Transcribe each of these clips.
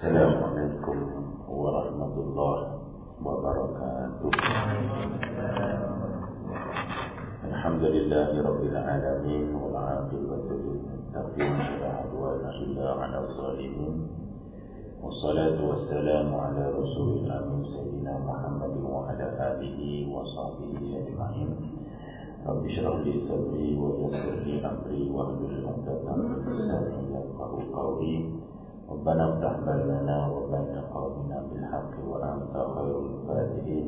السلام عليكم ورحمة الله وبركاته. الحمد لله رب العالمين والعاقبة للمتقين ولا عدوان إلا على الظالمين. والصلاة والسلام على رسول الأمين سيدنا محمد وعلى آله وصحبه أجمعين. رب اشرح لي صدري ويسر لي أمري واحلل عقدة من لساني يفقهوا قولي. ربنا افتح بيننا وبين قومنا بالحق وأنت خير الفاتحين.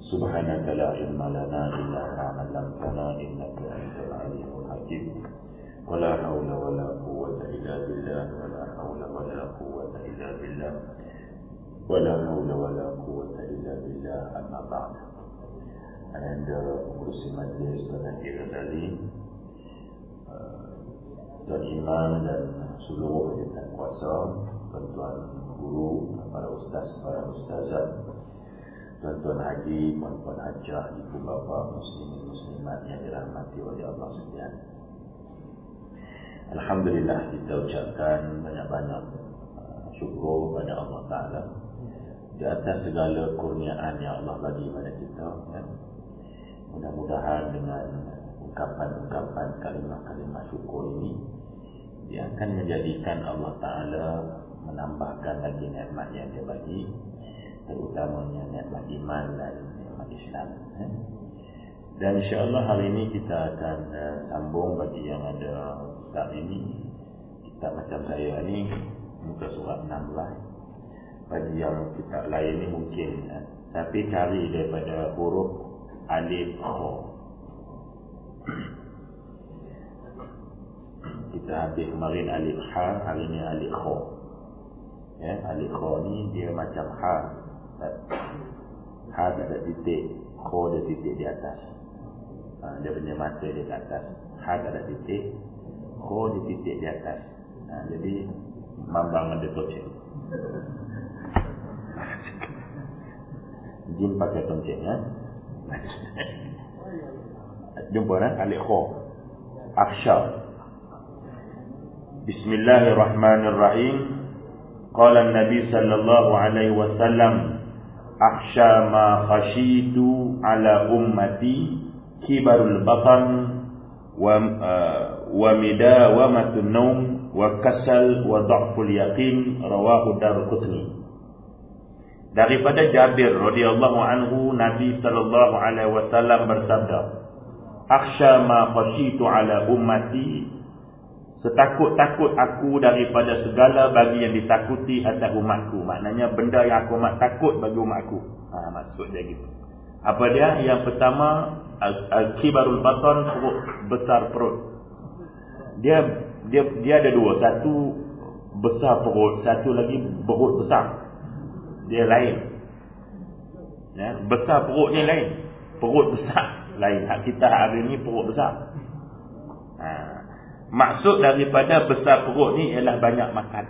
سبحانك لا علم لنا إلا ما علمتنا إنك أنت العليم الحكيم. ولا حول ولا قوة إلا بالله ولا حول ولا قوة إلا بالله. ولا حول ولا قوة إلا بالله أما بعد. Anda pengurusi majlis Penanti Ghazali Tuan Imam dan seluruh yang kuasa Tuan-tuan guru, para ustaz, para ustazah Tuan-tuan haji, puan-puan hajah, ibu bapa, muslimin muslimat yang dirahmati oleh Allah sekalian. Alhamdulillah kita ucapkan banyak-banyak syukur kepada Allah Ta'ala Di atas segala kurniaan yang Allah bagi kepada kita ya. Mudah-mudahan dengan ungkapan-ungkapan kalimah-kalimah syukur ini Dia akan menjadikan Allah Ta'ala menambahkan lagi nikmat yang dia bagi Terutamanya nikmat iman dan nikmat Islam ya. Dan insyaAllah hari ini kita akan uh, sambung bagi yang ada kitab ini. Kitab macam saya ni muka surat 16 Bagi yang kitab lain ni mungkin uh, Tapi cari daripada huruf alif kho kita habis kemarin alif ha hari ni alif kho ya alif kho ni dia macam ha. Ha ada titik kho ada titik di atas. Ha, dia punya mata di atas. Ha ada titik kho di titik di atas. Ha, jadi mambang ada toceng jin pakai toceng ya. Jumpa kan Alif Kho Afsha Bismillahirrahmanirrahim. Qala Nabi sallallahu alaihi wasallam Akhsha ma khashitu ala ummati kibarul batan wa uh, wa midawamatun naum wa kasal wa dha'ful yaqin rawahu Darqutni. Daripada Jabir radhiyallahu anhu Nabi sallallahu alaihi wasallam bersabda Akhsha ma khashitu ala ummati Setakut-takut aku daripada segala bagi yang ditakuti atas umatku Maknanya benda yang aku amat takut bagi umatku ha, Maksud dia gitu Apa dia? Yang pertama Al-Kibarul Baton perut Besar perut Dia dia dia ada dua Satu besar perut Satu lagi perut besar dia lain. Ya, besar perut ni lain. Perut besar lain. Hak kita hari ni perut besar. Ha. Maksud daripada besar perut ni ialah banyak makan.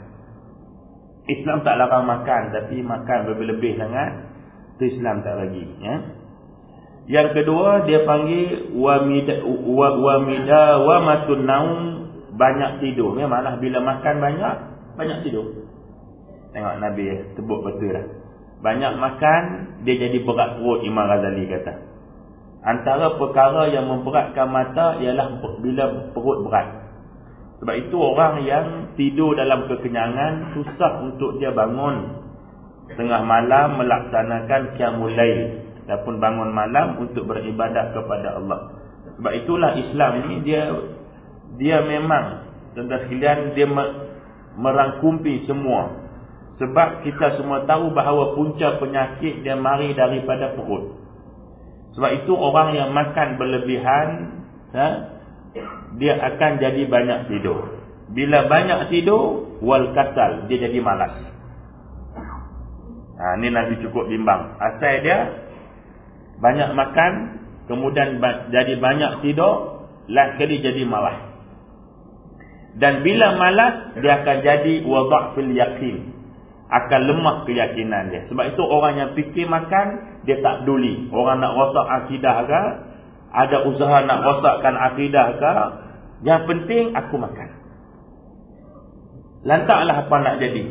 Islam tak larang makan tapi makan lebih-lebih sangat tu Islam tak bagi, ya. Yang kedua dia panggil wamida wa wamida wa matun naum banyak tidur. Ya malah bila makan banyak banyak tidur. Tengok Nabi sebut betul lah. Banyak makan, dia jadi berat perut Imam Ghazali kata. Antara perkara yang memberatkan mata ialah bila perut berat. Sebab itu orang yang tidur dalam kekenyangan, susah untuk dia bangun. Tengah malam melaksanakan qiyamul lail. Ataupun bangun malam untuk beribadat kepada Allah. Sebab itulah Islam ni dia dia memang, tuan-tuan sekalian, dia merangkumpi semua sebab kita semua tahu bahawa punca penyakit dia mari daripada perut. Sebab itu orang yang makan berlebihan, ha, dia akan jadi banyak tidur. Bila banyak tidur, wal kasal, dia jadi malas. Ha, ni Nabi cukup bimbang. Asal dia, banyak makan, kemudian jadi banyak tidur, last kali jadi malas. Dan bila malas, dia akan jadi wada'fil yakin akan lemah keyakinan dia. Sebab itu orang yang fikir makan, dia tak peduli. Orang nak rosak akidah ke, ada usaha nak rosakkan akidah ke, yang penting aku makan. Lantaklah apa nak jadi.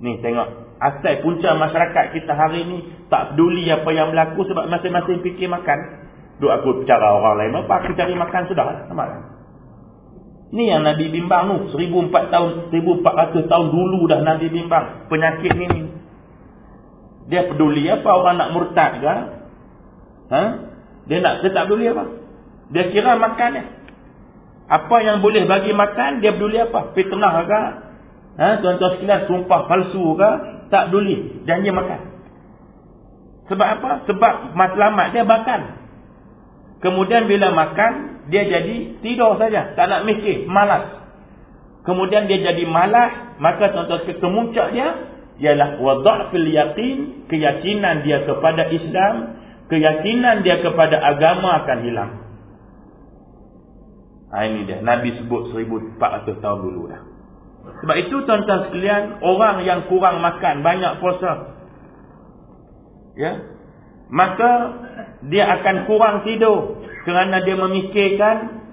Ni tengok. Asal punca masyarakat kita hari ni tak peduli apa yang berlaku sebab masing-masing fikir makan. Duk aku cara orang lain. Apa aku cari makan sudah lah. Nampak kan? Ni yang Nabi bimbang tu. 1400 tahun, 1400 tahun dulu dah Nabi bimbang. Penyakit ni. Dia peduli apa orang nak murtad ke? Ha? Dia nak, dia tak peduli apa? Dia kira makan ni. Apa yang boleh bagi makan, dia peduli apa? Fitnah ke? Ha? Tuan-tuan sekalian, sumpah palsu ke? Tak peduli. Janji makan. Sebab apa? Sebab matlamat dia makan. Kemudian bila makan, dia jadi tidur saja. Tak nak mikir, malas. Kemudian dia jadi malas, maka tuan-tuan kemuncak dia, ialah wada'fil yakin, keyakinan dia kepada Islam, keyakinan dia kepada agama akan hilang. Ha, ini dia, Nabi sebut 1400 tahun dulu dah. Sebab itu tuan-tuan sekalian, orang yang kurang makan, banyak puasa. Ya, maka dia akan kurang tidur kerana dia memikirkan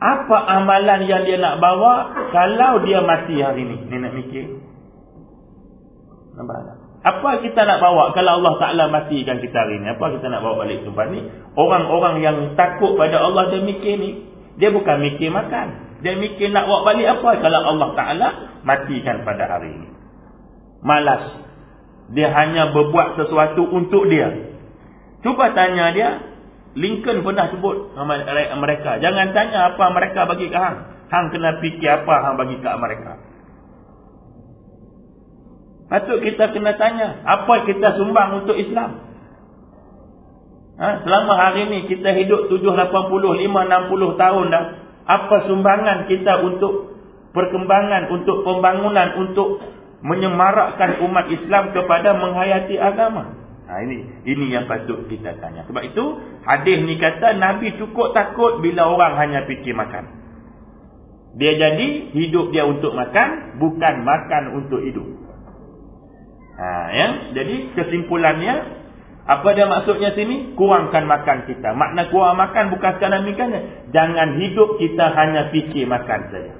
apa amalan yang dia nak bawa kalau dia mati hari ni. Dia nak mikir. Nampak tak? Apa kita nak bawa kalau Allah Ta'ala matikan kita hari ni? Apa kita nak bawa balik tempat ni? Orang-orang yang takut pada Allah dia mikir ni dia bukan mikir makan dia mikir nak bawa balik apa kalau Allah Ta'ala matikan pada hari ini malas dia hanya berbuat sesuatu untuk dia Cuba tanya dia, Lincoln pernah sebut mereka. Jangan tanya apa mereka bagi ke hang. Hang kena fikir apa hang bagi ke mereka. Patut kita kena tanya, apa kita sumbang untuk Islam? Ha? Selama hari ini kita hidup 7, 80, 5, 60 tahun dah. Apa sumbangan kita untuk perkembangan, untuk pembangunan, untuk menyemarakkan umat Islam kepada menghayati agama? Ha, ini ini yang patut kita tanya. Sebab itu hadis ni kata Nabi cukup takut bila orang hanya fikir makan. Dia jadi hidup dia untuk makan bukan makan untuk hidup. Ha, ya? Jadi kesimpulannya apa dia maksudnya sini? Kurangkan makan kita. Makna kurang makan bukan sekadar makan. Jangan hidup kita hanya fikir makan saja.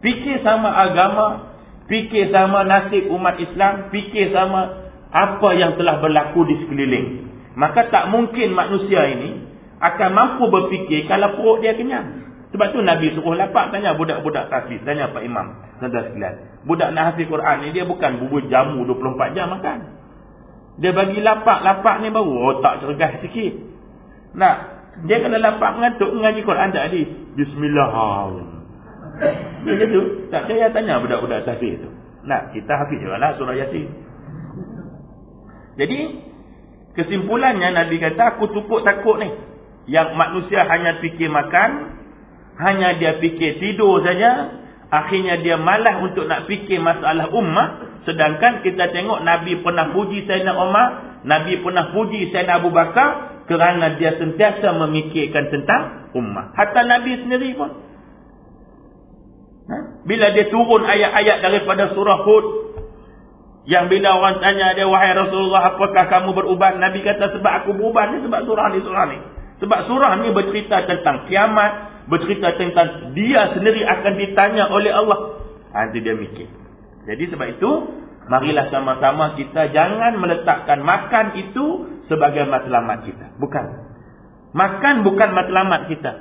Fikir sama agama, fikir sama nasib umat Islam, fikir sama apa yang telah berlaku di sekeliling. Maka tak mungkin manusia ini akan mampu berfikir kalau perut dia kenyang. Sebab tu Nabi suruh lapak tanya budak-budak tahfiz. Tanya Pak Imam. Tanda sekalian. Budak nak hafiz Quran ni dia bukan bubur jamu 24 jam makan. Dia bagi lapak-lapak ni baru otak cergas sikit. Nak. Dia kena lapak mengantuk mengaji Quran tak adik. Bismillahirrahmanirrahim. Dia kata, tak saya tanya budak-budak tahfiz tu. Nak, kita hafiz juga lah surah Yasin. Jadi kesimpulannya Nabi kata aku cukup takut ni. Yang manusia hanya fikir makan, hanya dia fikir tidur saja, akhirnya dia malas untuk nak fikir masalah ummah, sedangkan kita tengok Nabi pernah puji Sayyidina Umar, Nabi pernah puji Sayyidina Abu Bakar kerana dia sentiasa memikirkan tentang ummah. Hatta Nabi sendiri pun. Ha? Bila dia turun ayat-ayat daripada surah Hud yang bila orang tanya dia, wahai Rasulullah, apakah kamu berubat? Nabi kata, sebab aku berubat ni, sebab surah ni, surah ni. Sebab surah ni bercerita tentang kiamat, bercerita tentang dia sendiri akan ditanya oleh Allah. Nanti dia mikir. Jadi sebab itu, marilah sama-sama kita jangan meletakkan makan itu sebagai matlamat kita. Bukan. Makan bukan matlamat kita.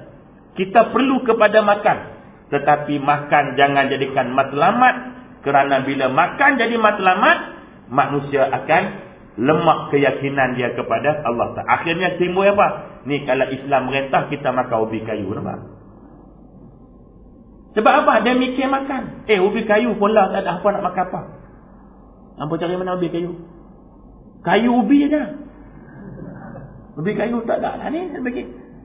Kita perlu kepada makan. Tetapi makan jangan jadikan matlamat kerana bila makan jadi matlamat, manusia akan lemak keyakinan dia kepada Allah. Akhirnya timbul apa? Ni kalau Islam merintah, kita makan ubi kayu. Nampak? Sebab apa? Dia mikir makan. Eh, ubi kayu pun lah tak ada apa nak makan apa. Apa cari mana ubi kayu? Kayu ubi je. Ubi kayu tak ada. Ni,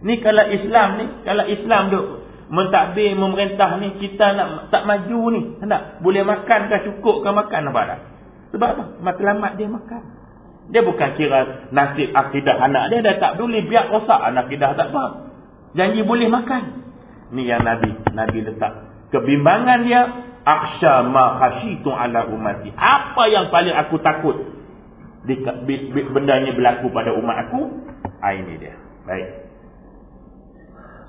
ni kalau Islam ni, kalau Islam tu mentadbir memerintah ni kita nak tak maju ni tak boleh makan ke cukup ke makan apa dah sebab apa matlamat dia makan dia bukan kira nasib akidah anak dia dah tak peduli biar rosak anak akidah tak apa janji boleh makan Ni yang Nabi Nabi letak. Kebimbangan dia, akhsha ma khashitu ala ummati. Apa yang paling aku takut benda ni berlaku pada umat aku? Ah ini dia. Baik.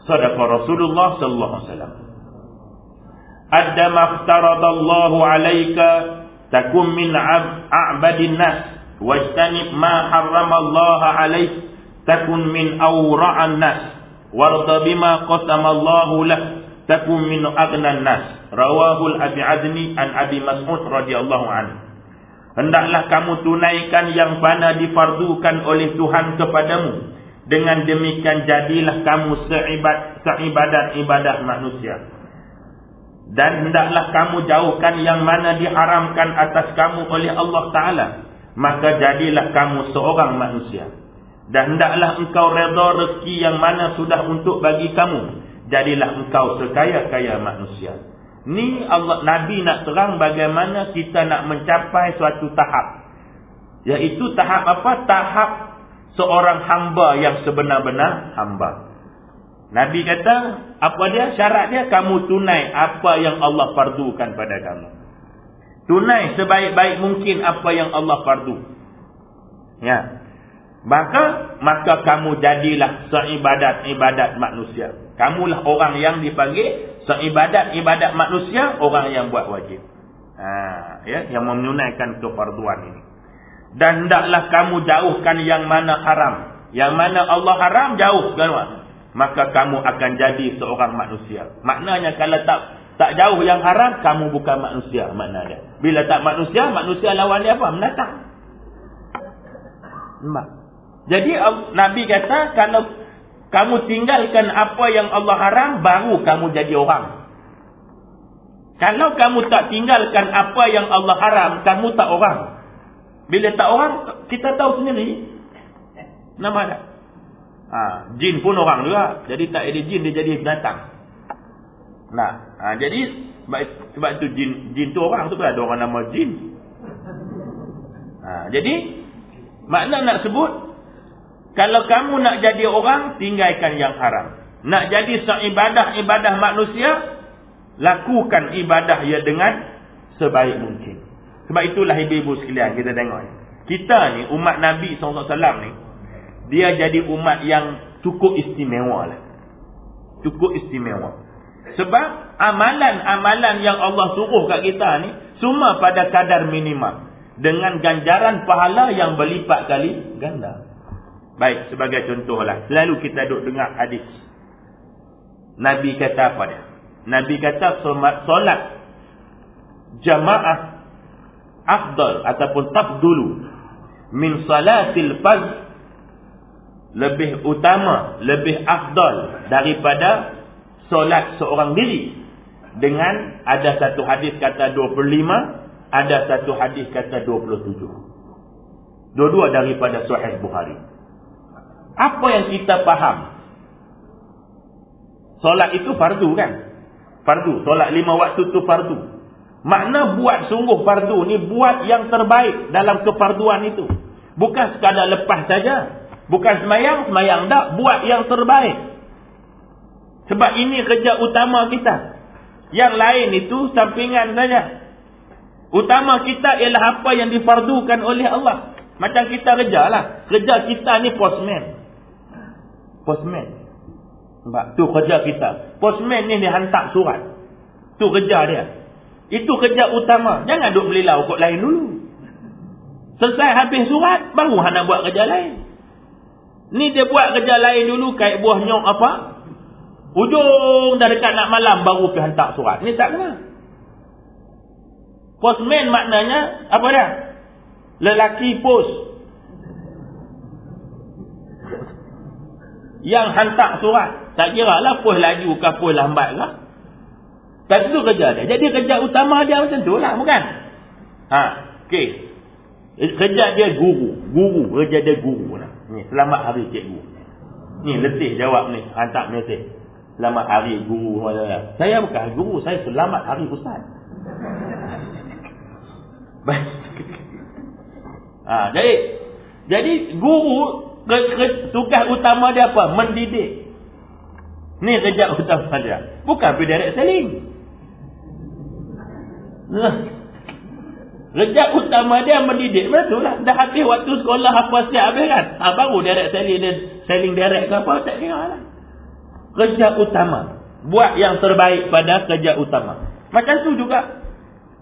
Sadaqa Rasulullah sallallahu alaihi wasallam. Adama aftaradallahu alayka takum min a'badin nas wajtanib ma harrama Allah alayk takun min awra'an nas warda bima qasama Allah lah. Takun min aghnan nas. Rawahul abi adni an abi mas'ud radhiyallahu anhu. Hendaklah kamu tunaikan yang mana difardukan oleh Tuhan kepadamu. Dengan demikian jadilah kamu seibad seibadat ibadah manusia. Dan hendaklah kamu jauhkan yang mana diharamkan atas kamu oleh Allah taala. Maka jadilah kamu seorang manusia dan hendaklah engkau redha rezeki yang mana sudah untuk bagi kamu jadilah engkau sekaya-kaya manusia ni Allah nabi nak terang bagaimana kita nak mencapai suatu tahap iaitu tahap apa tahap seorang hamba yang sebenar-benar hamba. Nabi kata, apa dia? Syarat dia, kamu tunai apa yang Allah fardukan pada kamu. Tunai sebaik-baik mungkin apa yang Allah fardu. Ya. Maka, maka kamu jadilah seibadat-ibadat manusia. Kamulah orang yang dipanggil seibadat-ibadat manusia, orang yang buat wajib. Ha, ya, yang menunaikan kefarduan ini. Dan hendaklah kamu jauhkan yang mana haram. Yang mana Allah haram jauh kan maka kamu akan jadi seorang manusia. Maknanya kalau tak tak jauh yang haram kamu bukan manusia maknanya. Bila tak manusia manusia lawan dia apa? Menatang Nampak? Jadi nabi kata kalau kamu tinggalkan apa yang Allah haram baru kamu jadi orang kalau kamu tak tinggalkan apa yang Allah haram kamu tak orang bila tak orang, kita tahu sendiri. Nama ada. Ha, jin pun orang juga. Jadi tak ada jin, dia jadi binatang. Nah, ha, jadi sebab itu jin jin tu orang tu kan ada orang nama jin. Ha, jadi makna nak sebut kalau kamu nak jadi orang tinggalkan yang haram. Nak jadi seibadah ibadah manusia lakukan ibadah ia dengan sebaik mungkin. Sebab itulah ibu-ibu sekalian kita tengok. Kita ni umat Nabi SAW ni. Dia jadi umat yang cukup istimewa lah. Cukup istimewa. Sebab amalan-amalan yang Allah suruh kat kita ni. Semua pada kadar minimal. Dengan ganjaran pahala yang berlipat kali ganda. Baik sebagai contoh lah. Selalu kita duduk dengar hadis. Nabi kata apa dia? Nabi kata solat jamaah afdal ataupun tafdulu min salatil faz lebih utama lebih afdal daripada solat seorang diri dengan ada satu hadis kata 25 ada satu hadis kata 27 dua-dua daripada sahih Bukhari apa yang kita faham solat itu fardu kan fardu solat lima waktu itu fardu Makna buat sungguh fardu ni buat yang terbaik dalam kefarduan itu. Bukan sekadar lepas saja. Bukan semayang, semayang tak. Buat yang terbaik. Sebab ini kerja utama kita. Yang lain itu sampingan saja. Utama kita ialah apa yang difardukan oleh Allah. Macam kita kerja lah. Kerja kita ni postman. Postman. Sebab tu kerja kita. Postman ni dia hantar surat. Tu kerja dia. Itu kerja utama. Jangan duk belilau kot lain dulu. Selesai habis surat, baru nak buat kerja lain. Ni dia buat kerja lain dulu, kait buah nyok apa? Ujung dah dekat nak malam, baru pergi hantar surat. Ni tak kena. Postman maknanya, apa dia? Lelaki pos. Yang hantar surat. Tak kira lah pos laju ke pos lambat ke. Dan itu kerja dia. Jadi kerja utama dia macam tu lah. Bukan? Ha. Okey. Kerja dia guru. Guru. Kerja dia guru. Lah. Ni, selamat hari cikgu. Ni letih jawab ni. Hantar mesej. Selamat hari guru. Saya bukan guru. Saya selamat hari ustaz. ha, jadi jadi guru tugas utama dia apa? Mendidik. Ni kerja utama dia. Bukan pergi direct selling. Rejak utama dia mendidik betul lah. Dah habis waktu sekolah apa siap habis kan. Ha, baru direct selling dia selling direct ke apa tak kira lah. Kerja utama. Buat yang terbaik pada kerja utama. Macam tu juga.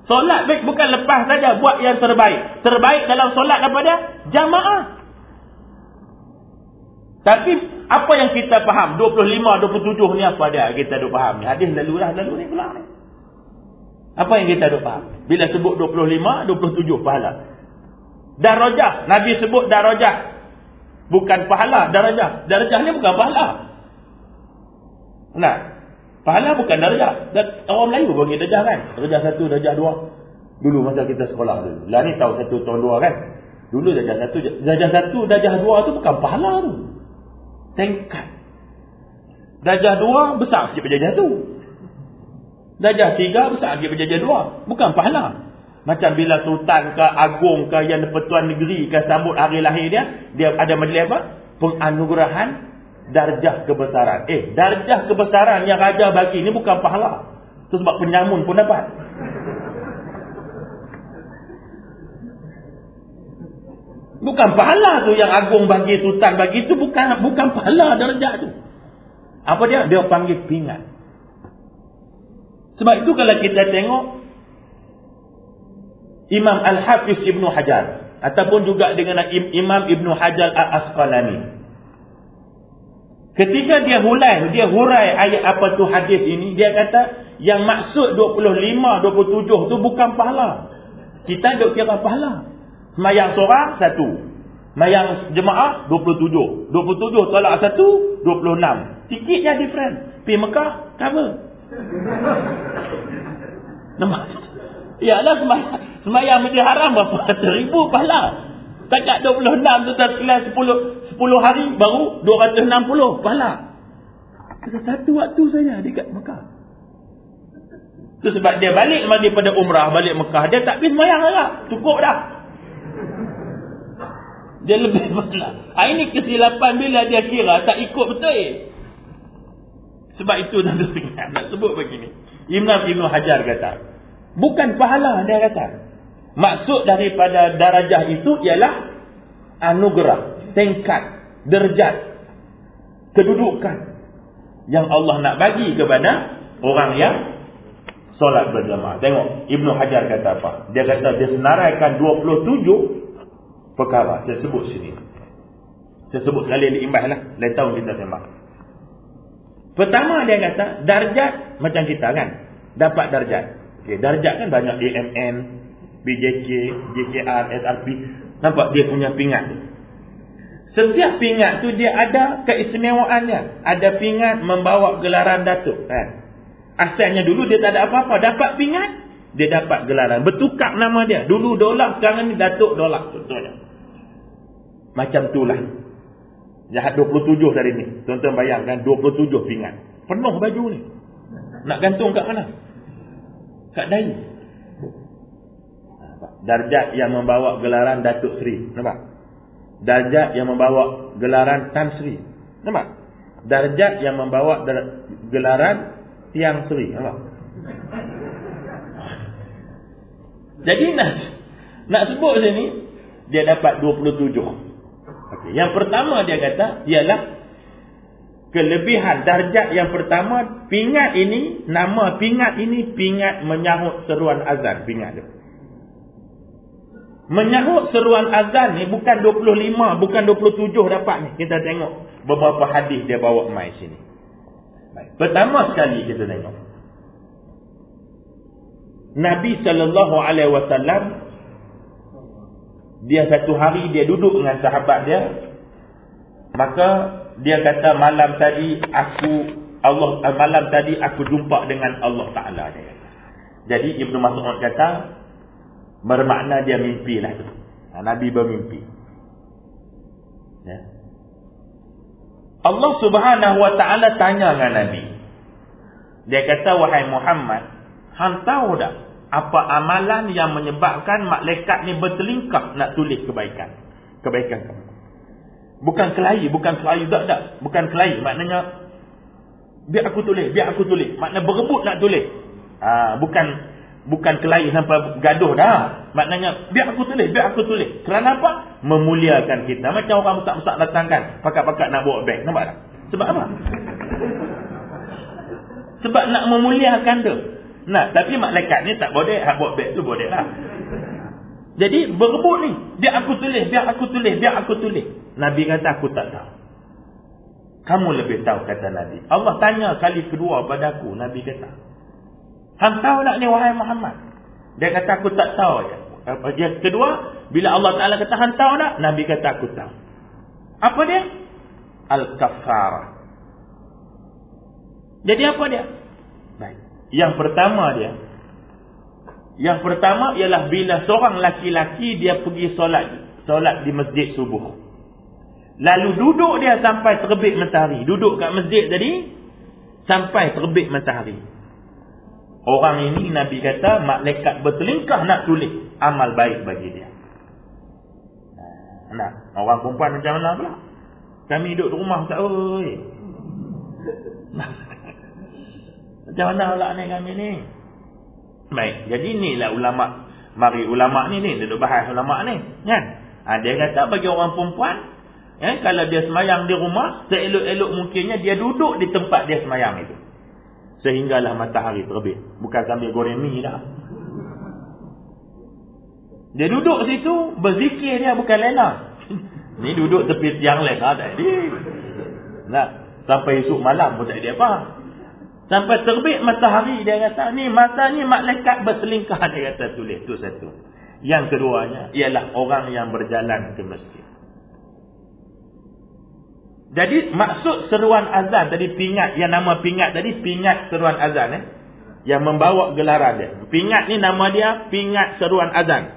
Solat bukan lepas saja buat yang terbaik. Terbaik dalam solat apa dia? Jamaah. Tapi apa yang kita faham? 25, 27 ni apa dia? Kita dah faham ni. Hadis lalu dah lalu ni pula ni. Apa yang kita dah faham? Bila sebut 25, 27 pahala. Darajah. Nabi sebut darajah. Bukan pahala, darajah. Darajah ni bukan pahala. Nah, Pahala bukan darjah. Orang Melayu panggil darjah kan. Darjah satu, darjah dua. Dulu masa kita sekolah dulu. Lah ni tahu satu tahun dua kan. Dulu darjah satu. Darjah satu, darjah dua tu bukan pahala tu. Tingkat. Darjah dua besar sikit darjah satu. Darjah tiga besar sikit darjah dua. Bukan pahala. Macam bila sultan ke agung ke yang pertuan negeri ke sambut hari lahir dia. Dia ada majlis apa? Penganugerahan darjah kebesaran. Eh, darjah kebesaran yang raja bagi ni bukan pahala. Itu sebab penyamun pun dapat. Bukan pahala tu yang agung bagi sultan bagi tu bukan bukan pahala darjah tu. Apa dia? Dia panggil pingat. Sebab itu kalau kita tengok Imam Al-Hafiz Ibn Hajar ataupun juga dengan Imam Ibn Hajar Al-Asqalani Ketika dia hulai, dia hurai ayat apa tu hadis ini, dia kata yang maksud 25, 27 tu bukan pahala. Kita duk kira pahala. Semayang seorang, satu. Semayang jemaah, 27. 27 tolak satu, 26. Sikit je different. Pergi Mekah, cover. Ya lah semayang, semayang Masjid Haram berapa? Ribu pahala. Takat 26 tu tak sekalian 10, 10 hari baru 260 pahala. Kata satu waktu saja dekat Mekah. Tu sebab dia balik daripada umrah balik Mekah. Dia tak pergi semayang lah. Cukup dah. Dia lebih pahala. Ha, ini kesilapan bila dia kira tak ikut betul. Sebab itu dah tersingat. Nak sebut begini. Imam Ibn Hajar kata. Bukan pahala dia kata. Maksud daripada darajah itu ialah anugerah, tingkat, derjat, kedudukan yang Allah nak bagi kepada orang yang solat berjamaah. Tengok Ibnu Hajar kata apa? Dia kata dia senaraikan 27 perkara. Saya sebut sini. Saya sebut sekali di imbah lah. Lain tahun kita sembah. Pertama dia kata darjat macam kita kan. Dapat darjat. Okay, darjat kan banyak AMN, BJK, JKR, SRP. Nampak dia punya pingat. Setiap pingat tu dia ada keistimewaannya. Ada pingat membawa gelaran datuk. Kan? Asalnya dulu dia tak ada apa-apa. Dapat pingat, dia dapat gelaran. Bertukar nama dia. Dulu dolak, sekarang ni datuk dolak. Contohnya. Macam itulah. Jahat 27 dari ni. Tuan-tuan bayangkan 27 pingat. Penuh baju ni. Nak gantung kat mana? Kat dahi darjat yang membawa gelaran Datuk Seri. Nampak? Darjat yang membawa gelaran Tan Sri. Nampak? Darjat yang membawa gelaran Tiang Sri. Nampak? Jadi nak nak sebut sini dia dapat 27. Okey, yang pertama dia kata ialah kelebihan darjat yang pertama pingat ini nama pingat ini pingat menyahut seruan azan pingat dia. Menyahut seruan azan ni bukan 25, bukan 27 dapat ni. Kita tengok beberapa hadis dia bawa mai sini. Baik. Pertama sekali kita tengok. Nabi sallallahu alaihi wasallam dia satu hari dia duduk dengan sahabat dia maka dia kata malam tadi aku Allah malam tadi aku jumpa dengan Allah Taala dia. Jadi Ibnu Mas'ud kata bermakna dia mimpi lah tu. Ha, Nabi bermimpi. Ya. Allah subhanahu wa ta'ala tanya dengan Nabi. Dia kata, wahai Muhammad, hang tahu tak apa amalan yang menyebabkan malaikat ni bertelingkap nak tulis kebaikan? Kebaikan kamu. Bukan kelahi, bukan kelahi tak tak. Bukan kelahi, maknanya biar aku tulis, biar aku tulis. Maknanya berebut nak tulis. Ha, bukan bukan kelahi sampai gaduh dah. Maknanya biar aku tulis, biar aku tulis. Kerana apa? Memuliakan kita. Macam orang besar-besar datangkan, pakat-pakat nak bawa beg. Nampak tak? Sebab apa? Sebab nak memuliakan tu. Nah, tapi malaikat ni tak bodek, hak buat beg tu bodek lah. Jadi berebut ni, biar aku tulis, biar aku tulis, biar aku tulis. Nabi kata aku tak tahu. Kamu lebih tahu kata Nabi. Allah tanya kali kedua pada aku, Nabi kata. Hang tahu tak ni wahai Muhammad? Dia kata aku tak tahu ya. Yang kedua, bila Allah Taala kata hang tahu tak? Nabi kata aku tahu. Apa dia? Al-Kafarah. Jadi apa dia? Yang pertama dia. Yang pertama ialah bila seorang laki-laki dia pergi solat solat di masjid subuh. Lalu duduk dia sampai terbit matahari. Duduk kat masjid tadi sampai terbit matahari. Orang ini Nabi kata malaikat bertelingkah nak tulis amal baik bagi dia. Nah, orang perempuan macam mana pula? Kami duduk di rumah Ustaz. Oi. Macam mana pula ni kami ni? Baik, jadi inilah ulama. Mari ulama ni ni duduk bahas ulama ni, kan? Ha, dia kata bagi orang perempuan, ya, kalau dia semayang di rumah, seelok-elok mungkinnya dia duduk di tempat dia semayang itu. Sehinggalah matahari terbit. Bukan sambil goreng mi dah. Dia duduk situ, berzikir dia bukan lena. Ni duduk tepi tiang lena tadi. Nah, sampai esok malam pun tak ada apa. Sampai terbit matahari dia kata, ni masa ni malaikat bertelingkah dia kata tulis. Itu satu. Yang keduanya, ialah orang yang berjalan ke masjid. Jadi maksud seruan azan tadi pingat yang nama pingat tadi pingat seruan azan eh yang membawa gelaran dia. Pingat ni nama dia pingat seruan azan.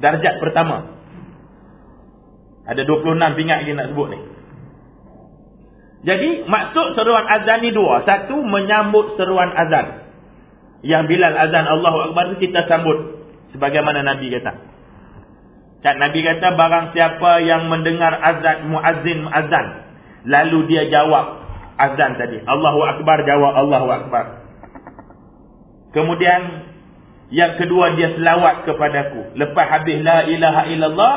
Darjat pertama. Ada 26 pingat dia nak sebut ni. Jadi maksud seruan azan ni dua. Satu menyambut seruan azan. Yang Bilal azan Allahu Akbar kita sambut sebagaimana Nabi kata. Kan Nabi kata barang siapa yang mendengar azan muazzin azan Lalu dia jawab azan tadi. Allahu Akbar jawab Allahu Akbar. Kemudian yang kedua dia selawat kepadaku. Lepas habis la ilaha illallah.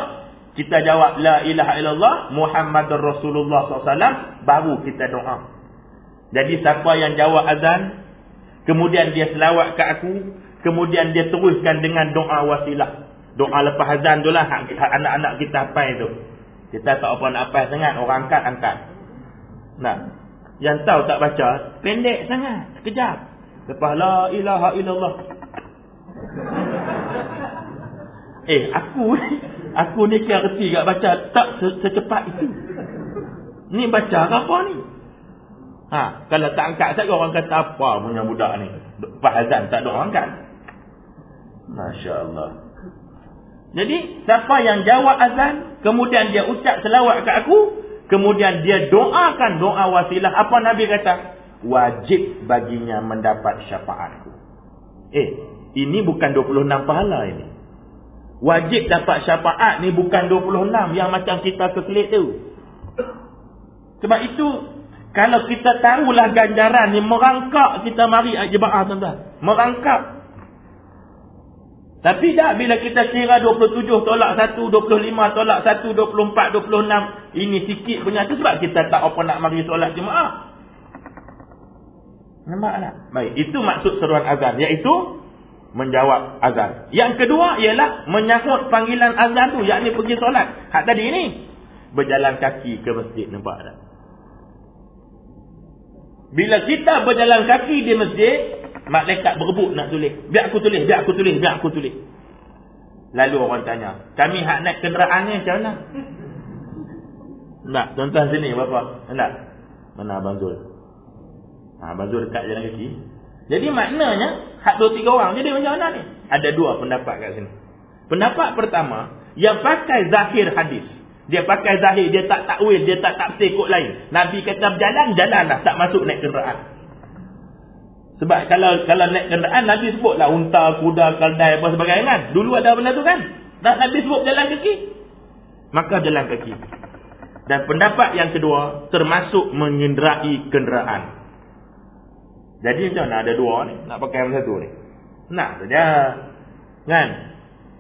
Kita jawab la ilaha illallah. Muhammadur Rasulullah SAW. Baru kita doa. Jadi siapa yang jawab azan. Kemudian dia selawat ke aku. Kemudian dia teruskan dengan doa wasilah. Doa lepas azan tu lah. Anak-anak kita apa itu. Kita tak apa nak apa sangat. Orang angkat, angkat. Nah, yang tahu tak baca, pendek sangat, sekejap. Lepas la ilaha illallah. eh, aku aku ni kira reti gak baca tak secepat itu. Ni baca apa ni? Ha, kalau tak angkat saja orang kata apa punya budak ni. Fahazan tak ada orang angkat. Masya-Allah. Jadi, siapa yang jawab azan, kemudian dia ucap selawat ke aku, Kemudian dia doakan doa wasilah. Apa Nabi kata? Wajib baginya mendapat syafaatku. Eh, ini bukan 26 pahala ini. Wajib dapat syafaat ni bukan 26 yang macam kita kekelik tu. Sebab itu, kalau kita tahulah ganjaran ni, merangkak kita mari jemaah tuan-tuan. Merangkak. Tapi dah bila kita kira 27 tolak 1, 25 tolak 1, 24, 26. Ini sikit punya tu sebab kita tak apa nak mari solat jemaah. Nampak tak? Baik, itu maksud seruan azan. Iaitu menjawab azan. Yang kedua ialah menyahut panggilan azan tu. Yang ni pergi solat. Hak tadi ni. Berjalan kaki ke masjid. Nampak tak? Bila kita berjalan kaki di masjid. Malaikat berebut nak tulis. Biar aku tulis, biar aku tulis, biar aku tulis. Lalu orang tanya, kami hak naik kenderaan ni macam mana? Nak, tuan-tuan sini berapa? Nak? Mana Abang Zul? Ha, Abang Zul dekat jalan kaki. Jadi maknanya, hak dua tiga orang. Jadi macam mana ni? Ada dua pendapat kat sini. Pendapat pertama, yang pakai zahir hadis. Dia pakai zahir, dia tak takwil, dia tak taksir kod lain. Nabi kata berjalan, jalanlah. Tak masuk naik kenderaan. Sebab kalau kalau naik kenderaan Nabi sebutlah unta, kuda, keldai apa sebagainya kan. Dulu ada benda tu kan. Tak Nabi sebut jalan kaki. Maka jalan kaki. Dan pendapat yang kedua termasuk menginderai kenderaan. Jadi macam mana ada dua ni nak pakai yang satu ni. Nak saja. Kan?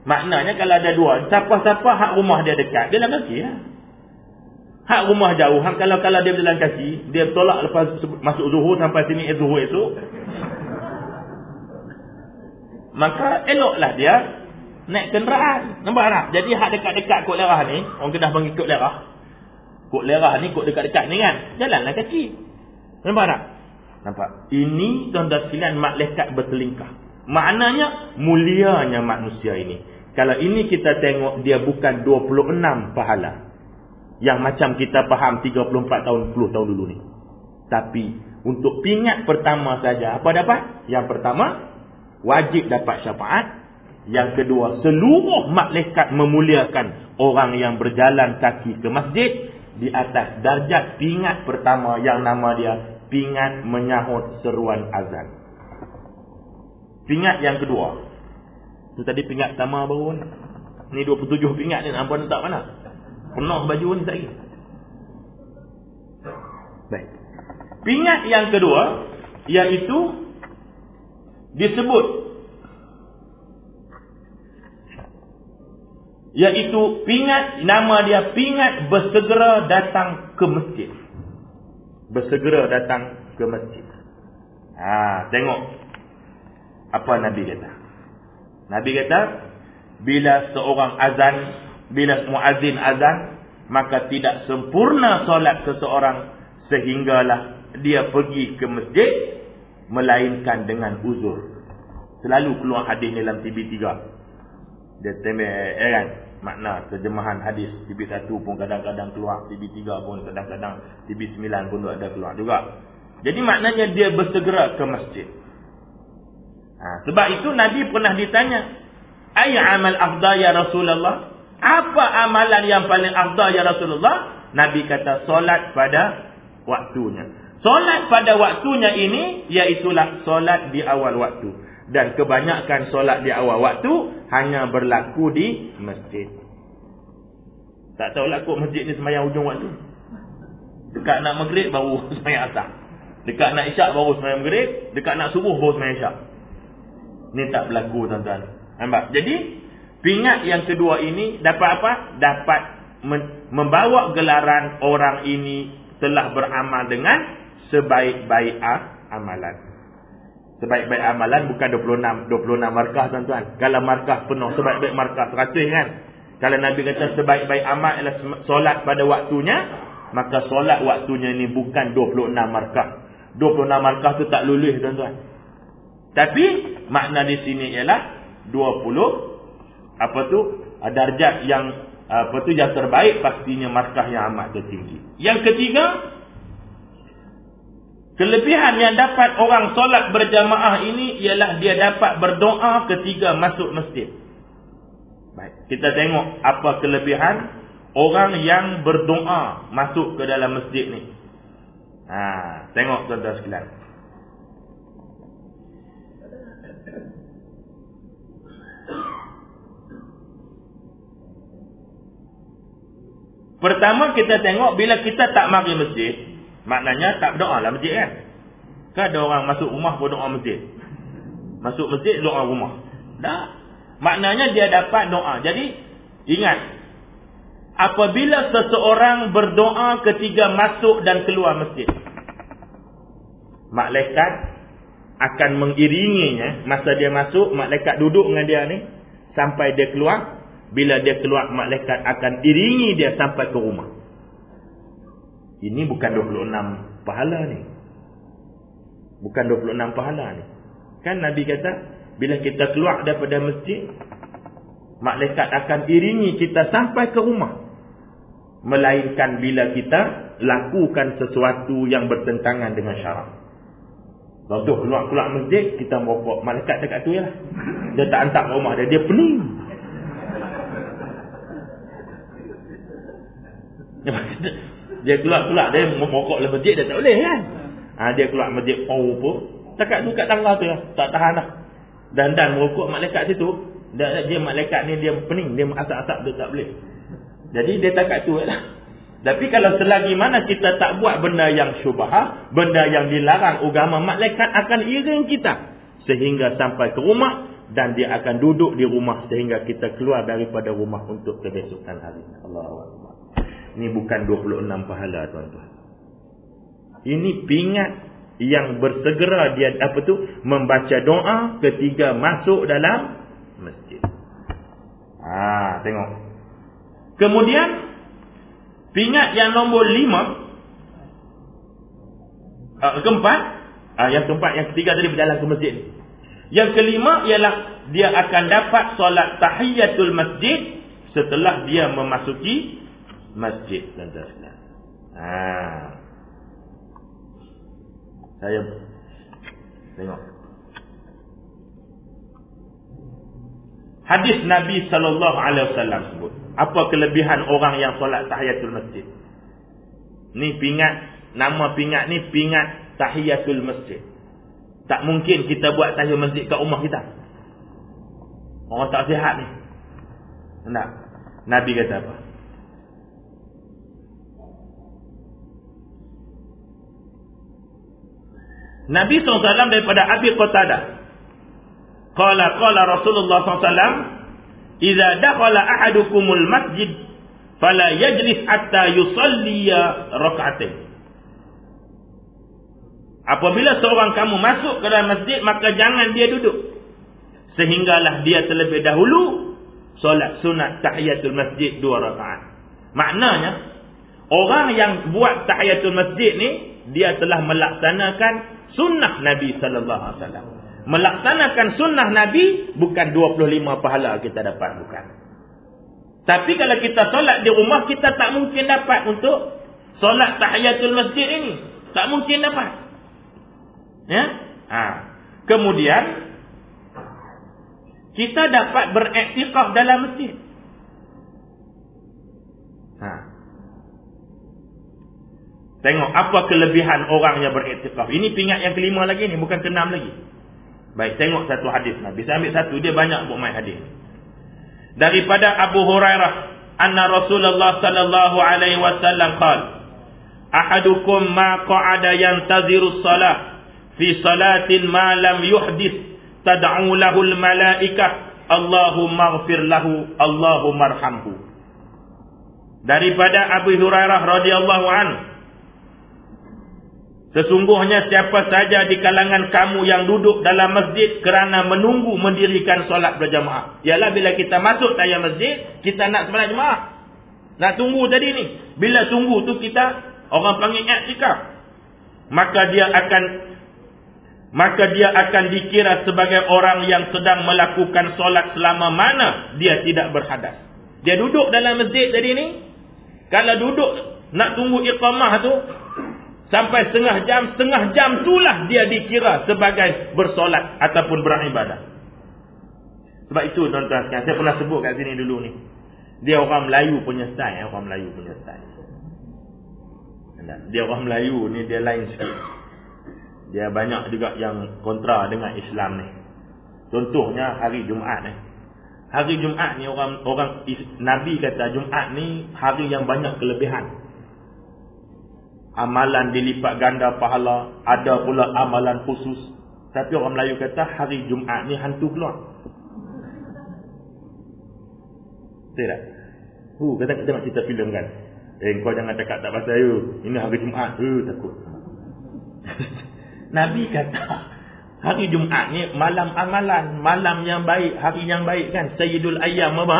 Maknanya kalau ada dua, siapa-siapa hak rumah dia dekat, dia jalan kaki lah. Hak rumah jauh, hak kalau kalau dia berjalan kaki, dia tolak lepas masuk zuhur sampai sini eh, zuhur esok. maka eloklah dia naik kenderaan. Nampak tak? Jadi hak dekat-dekat kot lerah ni, orang Kedah panggil kot lerah. Kot lerah ni, kot dekat-dekat ni kan. Jalanlah kaki. Nampak tak? Nampak? Ini tuan-tuan sekalian malaikat bertelingkah. Maknanya mulianya manusia ini. Kalau ini kita tengok dia bukan 26 pahala. Yang macam kita faham 34 tahun 10 tahun dulu ni. Tapi untuk pingat pertama saja apa dapat? Yang pertama wajib dapat syafaat yang kedua, seluruh malaikat memuliakan orang yang berjalan kaki ke masjid di atas darjat pingat pertama yang nama dia pingat menyahut seruan azan. Pingat yang kedua. Itu tadi pingat pertama baru ni. Ni 27 pingat ni nampak tak mana? Penuh baju ni lagi. Baik. Pingat yang kedua iaitu disebut Iaitu pingat, nama dia pingat bersegera datang ke masjid. Bersegera datang ke masjid. Ha, tengok. Apa Nabi kata? Nabi kata, bila seorang azan, bila muazzin azan, maka tidak sempurna solat seseorang sehinggalah dia pergi ke masjid melainkan dengan uzur. Selalu keluar hadis dalam TV3 dia tembak eh kan makna terjemahan hadis. TV1 pun kadang-kadang keluar TV3 pun kadang-kadang TV9 pun ada keluar juga. Jadi maknanya dia bersegera ke masjid. Ha, sebab itu Nabi pernah ditanya ay amal afdal ya Rasulullah? Apa amalan yang paling afdal ya Rasulullah? Nabi kata solat pada waktunya. Solat pada waktunya ini iaitulah solat di awal waktu dan kebanyakan solat di awal waktu hanya berlaku di masjid. Tak tahu lah masjid ni semayang ujung waktu. Dekat nak maghrib baru semayang asar. Dekat nak isyak baru semayang maghrib. Dekat nak subuh baru semayang isyak. Ni tak berlaku tuan-tuan. Nampak? Jadi, pingat yang kedua ini dapat apa? Dapat membawa gelaran orang ini telah beramal dengan sebaik-baik amalan. Sebaik-baik amalan bukan 26 26 markah tuan-tuan. Kalau markah penuh sebaik-baik markah 100 kan. Kalau Nabi kata sebaik-baik amal adalah solat pada waktunya, maka solat waktunya ni bukan 26 markah. 26 markah tu tak lulus tuan-tuan. Tapi makna di sini ialah 20 apa tu darjat yang apa tu yang terbaik pastinya markah yang amat tertinggi. Yang ketiga, Kelebihan yang dapat orang solat berjamaah ini ialah dia dapat berdoa ketika masuk masjid. Baik, kita tengok apa kelebihan orang yang berdoa masuk ke dalam masjid ni. Ha, tengok tuan-tuan sekalian. Pertama kita tengok bila kita tak mari masjid, Maknanya tak berdoa lah masjid kan. Kan ada orang masuk rumah berdoa masjid. Masuk masjid doa rumah. Tak. Maknanya dia dapat doa. Jadi ingat. Apabila seseorang berdoa ketika masuk dan keluar masjid. Malaikat akan mengiringinya. Masa dia masuk, malaikat duduk dengan dia ni. Sampai dia keluar. Bila dia keluar, malaikat akan iringi dia sampai ke rumah. Ini bukan 26 pahala ni. Bukan 26 pahala ni. Kan Nabi kata, bila kita keluar daripada masjid, malaikat akan iringi kita sampai ke rumah. Melainkan bila kita lakukan sesuatu yang bertentangan dengan syarak. Contoh keluar-keluar masjid, kita merokok. Malaikat dekat tu lah. Dia tak hantar ke rumah dia. Dia pening. Dia keluar-keluar dia memokok dalam masjid dia tak boleh kan. Ha, dia keluar masjid pau pun. Takat tu kat tangga tu ya. Tak tahan dah. Dan dan merokok malaikat situ. Dia, dia malaikat ni dia pening. Dia asap-asap dia tak boleh. Jadi dia takat tu lah. Tapi kalau selagi mana kita tak buat benda yang syubah, benda yang dilarang agama, malaikat akan iring kita sehingga sampai ke rumah dan dia akan duduk di rumah sehingga kita keluar daripada rumah untuk kebesokan hari. Allahu akbar. Ini bukan 26 pahala tuan-tuan. Ini pingat yang bersegera dia apa tu membaca doa ketika masuk dalam masjid. Ha, tengok. Kemudian pingat yang nombor lima uh, keempat uh, yang keempat yang ketiga tadi berjalan ke masjid Yang kelima ialah dia akan dapat solat tahiyatul masjid setelah dia memasuki masjid dan Ha. Saya tengok. Hadis Nabi sallallahu alaihi wasallam sebut, apa kelebihan orang yang solat tahiyatul masjid? Ni pingat nama pingat ni pingat tahiyatul masjid. Tak mungkin kita buat tahiyatul masjid kat rumah kita. Orang tak sihat ni. Tak. Nabi kata apa? Nabi SAW daripada Abi Qatadah. Qala qala Rasulullah SAW. Iza dakhala ahadukumul masjid. Fala yajlis hatta yusalliya rak'atin. Apabila seorang kamu masuk ke dalam masjid. Maka jangan dia duduk. Sehinggalah dia terlebih dahulu. Solat sunat tahiyatul masjid dua rakaat. Maknanya. Orang yang buat tahiyatul masjid ni. Dia telah melaksanakan sunnah Nabi sallallahu alaihi wasallam. Melaksanakan sunnah Nabi bukan 25 pahala kita dapat bukan. Tapi kalau kita solat di rumah kita tak mungkin dapat untuk solat tahiyatul masjid ini. Tak mungkin dapat. Ya? Ha. Kemudian kita dapat berektikaf dalam masjid. Ha. Tengok apa kelebihan orang yang beriktikaf. Ini pingat yang kelima lagi ni. Bukan keenam lagi. Baik, tengok satu hadis. Nabi saya ambil satu. Dia banyak buat main hadis. Daripada Abu Hurairah. Anna Rasulullah sallallahu alaihi wasallam qal. Ahadukum ma qa'ada yantaziru salah. Fi salatin ma lam yuhdith. Tad'u lahul malaikah. Allahumma ghafir lahu. Allahumma arhamhu. Daripada Abu Hurairah radhiyallahu anhu. Sesungguhnya siapa saja di kalangan kamu yang duduk dalam masjid kerana menunggu mendirikan solat berjamaah. Ialah bila kita masuk tayar masjid, kita nak solat jemaah. Nak tunggu tadi ni. Bila tunggu tu kita, orang panggil i'tikaf. Maka dia akan maka dia akan dikira sebagai orang yang sedang melakukan solat selama mana dia tidak berhadas. Dia duduk dalam masjid tadi ni. Kalau duduk nak tunggu iqamah tu, Sampai setengah jam, setengah jam itulah dia dikira sebagai bersolat ataupun beribadah. Sebab itu tuan-tuan sekalian, saya pernah sebut kat sini dulu ni. Dia orang Melayu punya style, orang Melayu punya style. Dia orang Melayu ni dia lain sikit. Dia banyak juga yang kontra dengan Islam ni. Contohnya hari Jumaat ni. Hari Jumaat ni orang orang Nabi kata Jumaat ni hari yang banyak kelebihan amalan dilipat ganda pahala, ada pula amalan khusus. Tapi orang Melayu kata hari Jumaat ni hantu keluar. Tidak. Hu, kata kita nak cerita filem kan. Eh kau jangan cakap tak pasal you. Ini hari Jumaat. Hu, takut. Nabi kata hari Jumaat ni malam amalan, malam yang baik, hari yang baik kan. Sayyidul Ayyam apa?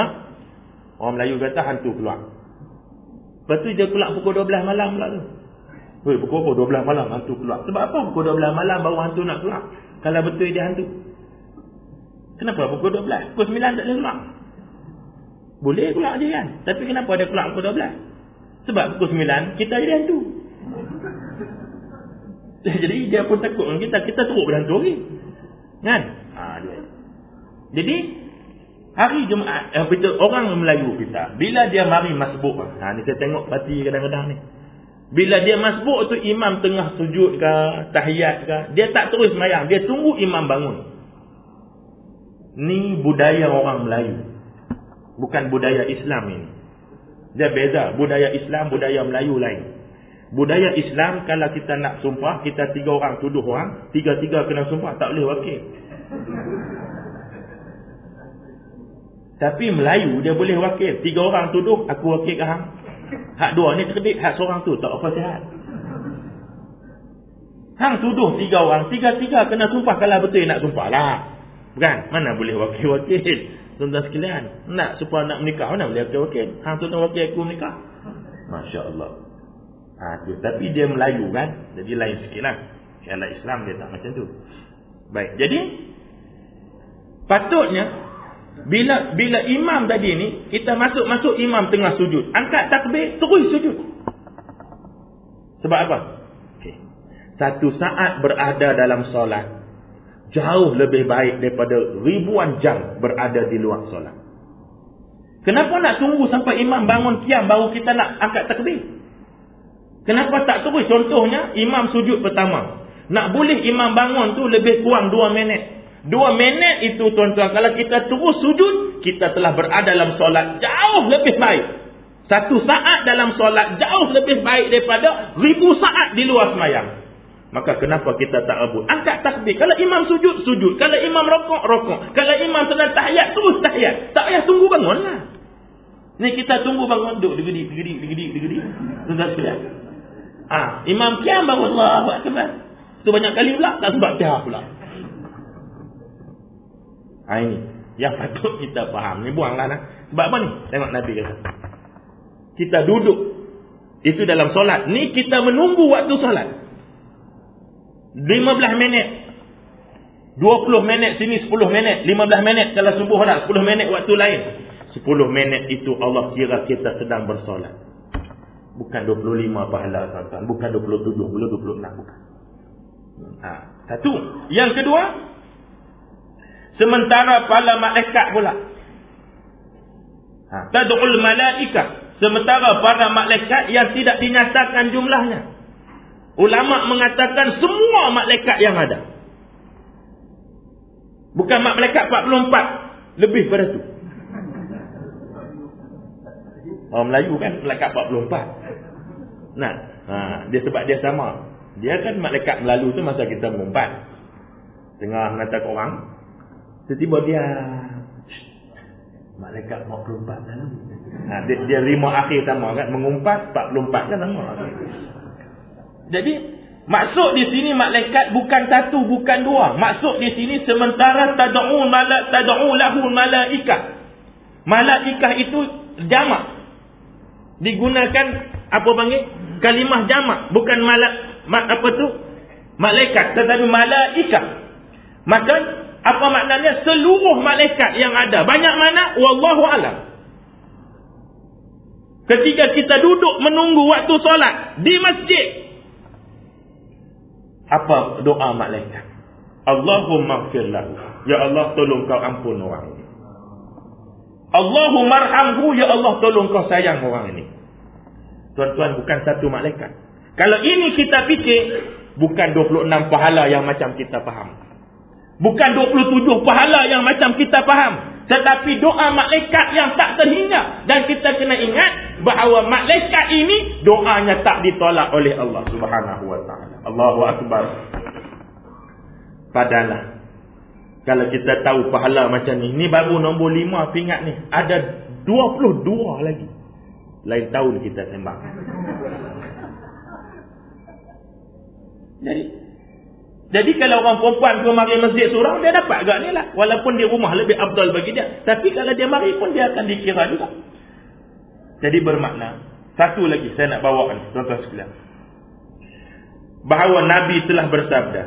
Orang Melayu kata hantu keluar. Lepas tu dia keluar pukul 12 malam pula tu. Weh, pukul apa? 12 malam hantu keluar. Sebab apa pukul 12 malam baru hantu nak keluar? Kalau betul dia hantu. Kenapa pukul 12? Pukul 9 tak boleh keluar. Boleh keluar dia kan? Tapi kenapa dia keluar pukul 12? Sebab pukul 9 kita jadi hantu. Jadi dia pun takut dengan kita. Kita teruk berhantu lagi. Kan? Ha, dia. Jadi, hari Jumaat, eh, orang Melayu kita, bila dia mari masbuk, ha, ni saya tengok parti kadang-kadang ni. Bila dia masbuk tu imam tengah sujud ke, tahiyat ke, dia tak terus semayang, dia tunggu imam bangun. Ni budaya orang Melayu. Bukan budaya Islam ini. Dia beza, budaya Islam, budaya Melayu lain. Budaya Islam kalau kita nak sumpah, kita tiga orang tuduh orang, tiga-tiga kena sumpah, tak boleh wakil. Tapi Melayu dia boleh wakil. Tiga orang tuduh, aku wakil ke hang? Hak dua ni cerdik, hak seorang tu tak apa sihat. Hang tuduh tiga orang, tiga-tiga kena sumpah kalau betul nak sumpah lah. Bukan? Mana boleh wakil-wakil? Tuan-tuan sekalian, nak supaya nak menikah, mana boleh wakil-wakil? Hang tuan wakil aku menikah. Masya Allah. Ha, tu. Tapi dia Melayu kan? Jadi lain sikit lah. Kalau Islam dia tak macam tu. Baik, jadi patutnya bila bila imam tadi ni kita masuk-masuk imam tengah sujud, angkat takbir terus sujud. Sebab apa? Okay. Satu saat berada dalam solat jauh lebih baik daripada ribuan jam berada di luar solat. Kenapa nak tunggu sampai imam bangun kiam baru kita nak angkat takbir? Kenapa tak terus? Contohnya imam sujud pertama. Nak boleh imam bangun tu lebih kurang dua minit. Dua minit itu tuan-tuan. Kalau kita terus sujud, kita telah berada dalam solat jauh lebih baik. Satu saat dalam solat jauh lebih baik daripada ribu saat di luar semayang. Maka kenapa kita tak rebut? Angkat takbir. Kalau imam sujud, sujud. Kalau imam rokok, rokok. Kalau imam sedang tahiyat, terus tahiyat. Tak payah tunggu bangun lah. Ni kita tunggu bangun. Duduk, digedi, digedi, digedi, digedi. Tuan-tuan sekalian. Ha, imam kiam baru Allah. Itu banyak kali pula. Tak sebab dia pula. Ha ini yang patut kita faham. Ni buanglah lah. Sebab apa ni? Tengok Nabi kata. Kita duduk. Itu dalam solat. Ni kita menunggu waktu solat. 15 minit. 20 minit sini 10 minit. 15 minit kalau subuh nak. 10 minit waktu lain. 10 minit itu Allah kira kita sedang bersolat. Bukan 25 pahala tuan-tuan. Bukan 27, belum 26. Bukan. Ha. Satu. Yang kedua. Sementara para malaikat pula. Ha. Tad'ul malaikah. Sementara para malaikat yang tidak dinyatakan jumlahnya. Ulama mengatakan semua malaikat yang ada. Bukan malaikat 44. Lebih pada tu. Orang Melayu kan malaikat 44. Nah, ha, dia sebab dia sama. Dia kan malaikat melalu tu masa kita mengumpat. Tengah mengatakan orang, Tiba-tiba dia Malaikat 44 lalu ha, dia, dia lima akhir sama kan Mengumpat 44 kan sama Jadi Maksud di sini malaikat bukan satu bukan dua. Maksud di sini sementara tad'u malak tad'u lahu malaikah. Malaikah itu jamak. Digunakan apa panggil? Kalimah jamak, bukan malak mak apa tu? Malaikat tetapi malaikah. Maka apa maknanya seluruh malaikat yang ada? Banyak mana? Wallahu alam. Ketika kita duduk menunggu waktu solat di masjid. Apa doa malaikat? Allahumma lahu. Ya Allah tolong kau ampun orang ini. Allahumma arhamhu. Ya Allah tolong kau sayang orang ini. Tuan-tuan bukan satu malaikat. Kalau ini kita fikir. Bukan 26 pahala yang macam kita faham. Bukan 27 pahala yang macam kita faham. Tetapi doa malaikat yang tak terhingga. Dan kita kena ingat bahawa malaikat ini doanya tak ditolak oleh Allah subhanahu wa ta'ala. Allahu Akbar. Padahal kalau kita tahu pahala macam ni. Ni baru nombor 5 pingat ni. Ada 22 lagi. Lain tahun kita sembang. Jadi jadi kalau orang perempuan ke mari masjid seorang, dia dapat agak ni lah. Walaupun di rumah lebih abdul bagi dia. Tapi kalau dia mari pun dia akan dikira juga. Jadi bermakna. Satu lagi saya nak bawa ni. Tuan-tuan sekalian. Bahawa Nabi telah bersabda.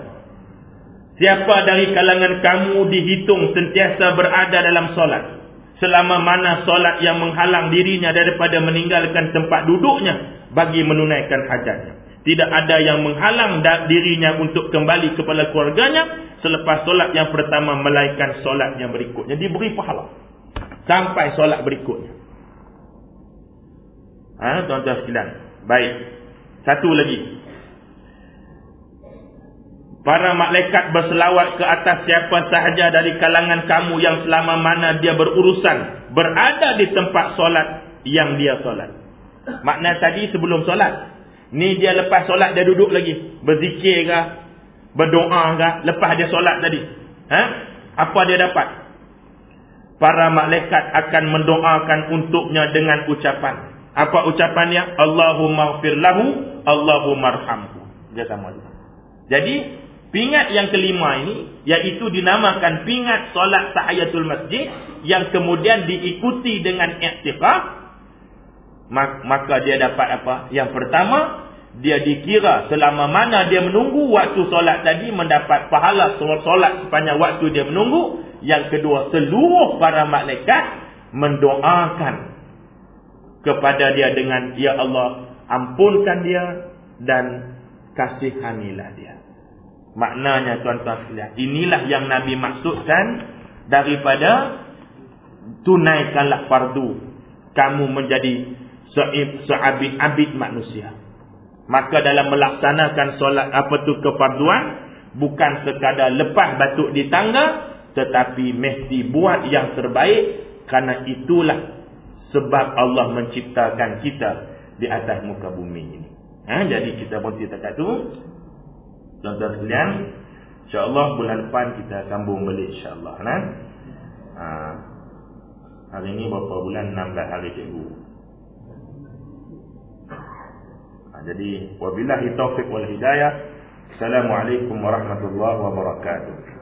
Siapa dari kalangan kamu dihitung sentiasa berada dalam solat. Selama mana solat yang menghalang dirinya daripada meninggalkan tempat duduknya. Bagi menunaikan hajatnya. Tidak ada yang menghalang dirinya untuk kembali kepada keluarganya selepas solat yang pertama melainkan solat yang berikutnya. Diberi pahala. Sampai solat berikutnya. Ha, tuan-tuan sekalian. Baik. Satu lagi. Para malaikat berselawat ke atas siapa sahaja dari kalangan kamu yang selama mana dia berurusan. Berada di tempat solat yang dia solat. Makna tadi sebelum solat. Ni dia lepas solat dia duduk lagi. Berzikir ke? Berdoa ke? Lepas dia solat tadi. Ha? Apa dia dapat? Para malaikat akan mendoakan untuknya dengan ucapan. Apa ucapannya? Allahumma gfir lahu. Allahumma arhamhu. Dia sama juga. Jadi pingat yang kelima ini iaitu dinamakan pingat solat tahiyatul masjid yang kemudian diikuti dengan i'tikaf maka dia dapat apa? Yang pertama dia dikira selama mana dia menunggu waktu solat tadi mendapat pahala solat sepanjang waktu dia menunggu. Yang kedua seluruh para malaikat mendoakan kepada dia dengan ya Allah ampunkan dia dan kasihanilah dia. Maknanya tuan-tuan sekalian, inilah yang Nabi maksudkan daripada tunaikanlah fardu kamu menjadi seabid-abid manusia. Maka dalam melaksanakan solat apa tu kefarduan bukan sekadar lepas batuk di tangga tetapi mesti buat yang terbaik karena itulah sebab Allah menciptakan kita di atas muka bumi ini. Ha, jadi kita berhenti dekat tu. Tuan-tuan sekalian, insya-Allah bulan depan kita sambung balik insya-Allah, nah. Ha. Hari ini berapa bulan? 16 hari cikgu. Ha, jadi wabillahi taufik wal hidayah. Assalamualaikum warahmatullahi wabarakatuh.